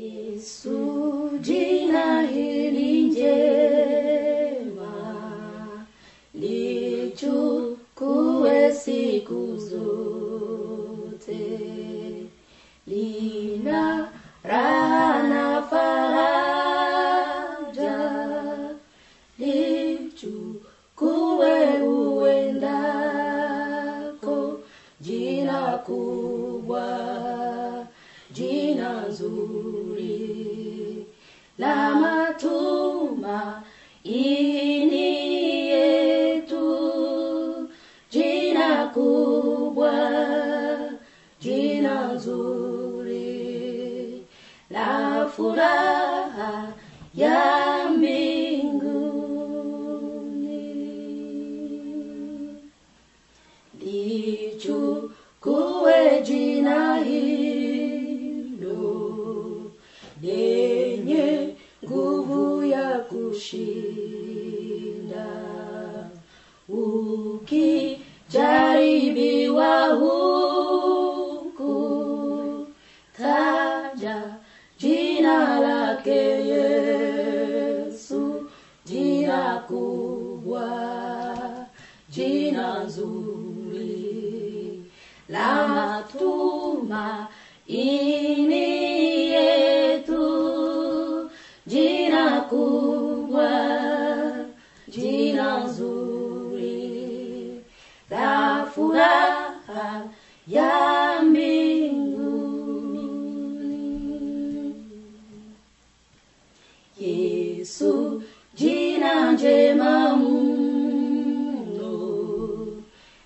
Yesu jina hili njema lichukue siku zote, lina raha na faraja, lichukue uendako, jina kubwa, jina nzuri la matumaini yetu, jina kubwa, jina nzuri la furaha ya mbinguni. Lichukue jina hilo jina lake Yesu jina kubwa jina nzuri la matumaini Yesu jina njema mno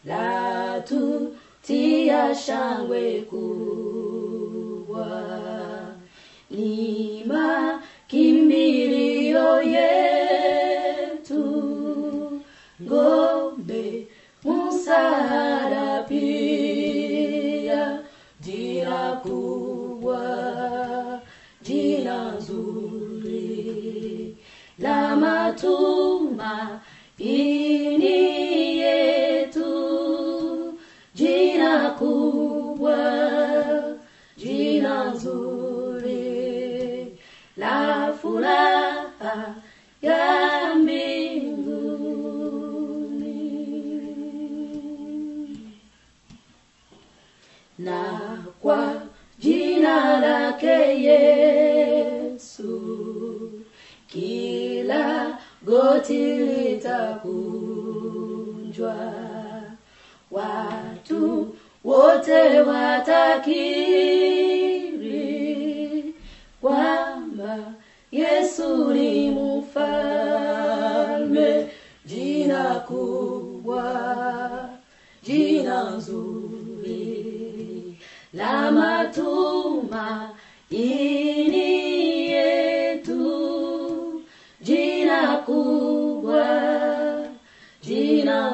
la tutia shangwe kubwa. Lima la matumaini yetu jina kubwa jina nzuri la furaha ya mbinguni. Na kwa jina lake Yesu kila goti litakunjwa, watu wote watakiri kwamba Yesu ni mfalme, jina kubwa, jina nzuri. La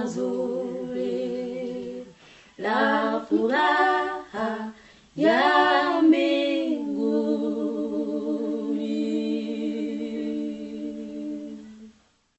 jina nzuri la furaha ya